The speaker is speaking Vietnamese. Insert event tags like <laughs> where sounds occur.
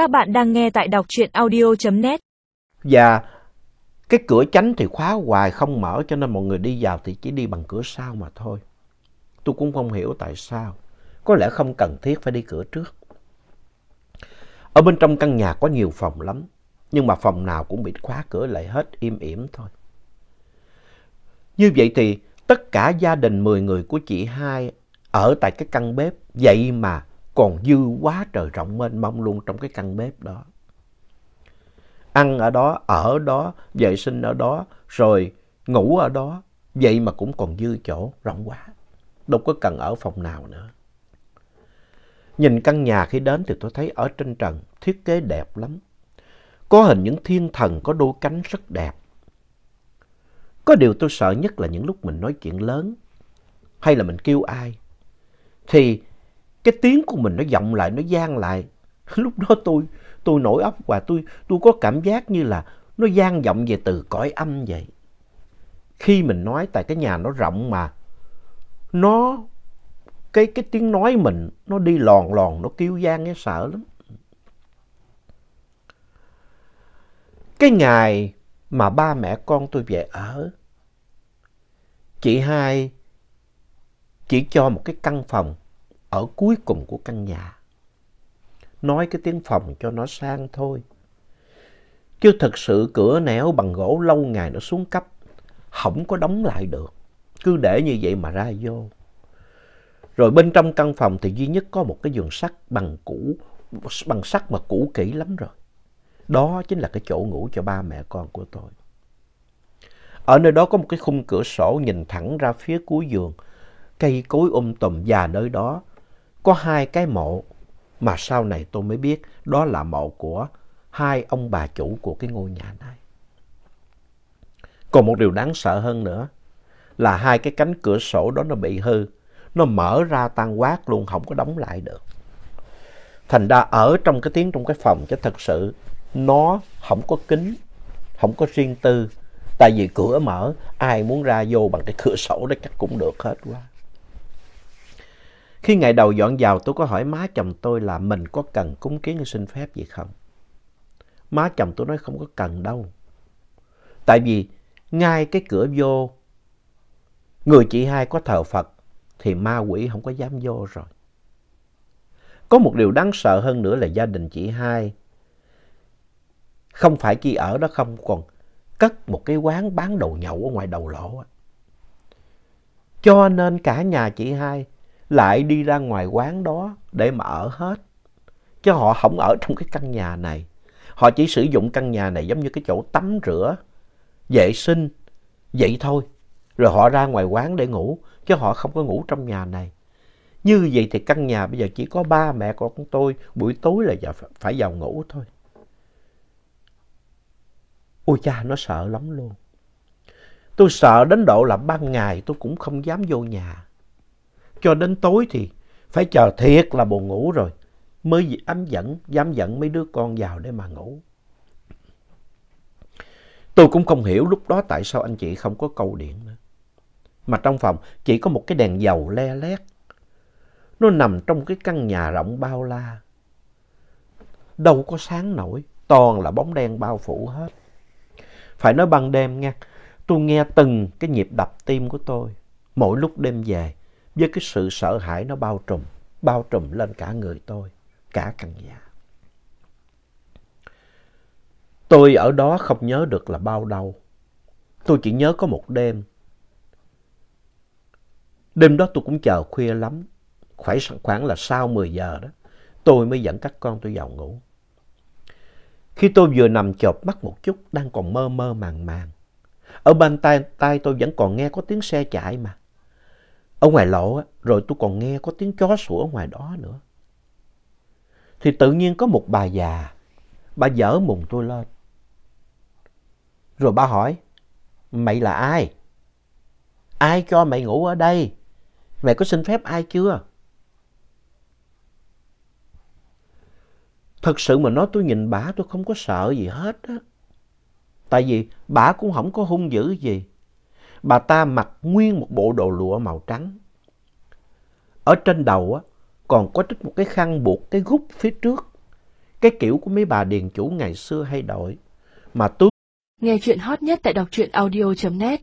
Các bạn đang nghe tại đọc truyện audio.net. Và dạ, cái cửa chánh thì khóa hoài, không mở cho nên mọi người đi vào thì chỉ đi bằng cửa sau mà thôi. Tôi cũng không hiểu tại sao. Có lẽ không cần thiết phải đi cửa trước. Ở bên trong căn nhà có nhiều phòng lắm. Nhưng mà phòng nào cũng bị khóa cửa lại hết, im ỉm thôi. Như vậy thì tất cả gia đình 10 người của chị hai ở tại cái căn bếp. Vậy mà còn dư quá trời rộng mênh mông luôn trong cái căn bếp đó. Ăn ở đó, ở đó, vệ sinh ở đó, rồi ngủ ở đó. Vậy mà cũng còn dư chỗ rộng quá. Đâu có cần ở phòng nào nữa. Nhìn căn nhà khi đến thì tôi thấy ở trên trần thiết kế đẹp lắm. Có hình những thiên thần có đôi cánh rất đẹp. Có điều tôi sợ nhất là những lúc mình nói chuyện lớn hay là mình kêu ai. Thì cái tiếng của mình nó vọng lại, nó gian lại. <laughs> Lúc đó tôi tôi nổi óc và tôi tôi có cảm giác như là nó gian vọng về từ cõi âm vậy. Khi mình nói tại cái nhà nó rộng mà nó cái cái tiếng nói mình nó đi lòn lòn nó kêu gian nghe sợ lắm. Cái ngày mà ba mẹ con tôi về ở chị hai chỉ cho một cái căn phòng ở cuối cùng của căn nhà. Nói cái tiếng phòng cho nó sang thôi. Chứ thật sự cửa nẻo bằng gỗ lâu ngày nó xuống cấp, không có đóng lại được. Cứ để như vậy mà ra vô. Rồi bên trong căn phòng thì duy nhất có một cái giường sắt bằng cũ, bằng sắt mà cũ kỹ lắm rồi. Đó chính là cái chỗ ngủ cho ba mẹ con của tôi. Ở nơi đó có một cái khung cửa sổ nhìn thẳng ra phía cuối giường. Cây cối um tùm và nơi đó có hai cái mộ mà sau này tôi mới biết đó là mộ của hai ông bà chủ của cái ngôi nhà này. Còn một điều đáng sợ hơn nữa là hai cái cánh cửa sổ đó nó bị hư. Nó mở ra tan quát luôn, không có đóng lại được. Thành ra ở trong cái tiếng trong cái phòng chứ thật sự nó không có kính, không có riêng tư. Tại vì cửa mở, ai muốn ra vô bằng cái cửa sổ đó chắc cũng được hết quá. Khi ngày đầu dọn vào tôi có hỏi má chồng tôi là mình có cần cúng kiến hay xin phép gì không? Má chồng tôi nói không có cần đâu. Tại vì ngay cái cửa vô, người chị hai có thờ Phật thì ma quỷ không có dám vô rồi. Có một điều đáng sợ hơn nữa là gia đình chị hai không phải chỉ ở đó không còn cất một cái quán bán đồ nhậu ở ngoài đầu lộ. Cho nên cả nhà chị hai lại đi ra ngoài quán đó để mà ở hết. Chứ họ không ở trong cái căn nhà này. Họ chỉ sử dụng căn nhà này giống như cái chỗ tắm rửa, vệ sinh, vậy thôi. Rồi họ ra ngoài quán để ngủ, chứ họ không có ngủ trong nhà này. Như vậy thì căn nhà bây giờ chỉ có ba mẹ con tôi, buổi tối là phải vào ngủ thôi. Ôi cha, nó sợ lắm luôn. Tôi sợ đến độ là ban ngày tôi cũng không dám vô nhà. Cho đến tối thì phải chờ thiệt là buồn ngủ rồi mới anh dẫn, dám dẫn mấy đứa con vào để mà ngủ. Tôi cũng không hiểu lúc đó tại sao anh chị không có câu điện nữa. Mà trong phòng chỉ có một cái đèn dầu le lét. Nó nằm trong cái căn nhà rộng bao la. Đâu có sáng nổi, toàn là bóng đen bao phủ hết. Phải nói ban đêm nha, tôi nghe từng cái nhịp đập tim của tôi. Mỗi lúc đêm về, với cái sự sợ hãi nó bao trùm, bao trùm lên cả người tôi, cả căn nhà. Tôi ở đó không nhớ được là bao đâu. Tôi chỉ nhớ có một đêm. Đêm đó tôi cũng chờ khuya lắm, khoảng, khoảng là sau 10 giờ đó, tôi mới dẫn các con tôi vào ngủ. Khi tôi vừa nằm chợp mắt một chút, đang còn mơ mơ màng màng. Ở bên tai, tai tôi vẫn còn nghe có tiếng xe chạy mà. Ở ngoài lộ á, rồi tôi còn nghe có tiếng chó sủa ngoài đó nữa. Thì tự nhiên có một bà già, bà dở mùng tôi lên. Rồi bà hỏi, mày là ai? Ai cho mày ngủ ở đây? Mày có xin phép ai chưa? Thật sự mà nói tôi nhìn bà tôi không có sợ gì hết á. Tại vì bà cũng không có hung dữ gì. Bà ta mặc nguyên một bộ đồ lụa màu trắng. Ở trên đầu á, còn có trích một cái khăn buộc cái gút phía trước. cái kiểu của mấy bà điền chủ ngày xưa hay đổi. Mà tôi... Nghe chuyện hot nhất tại đọc truyện audio.net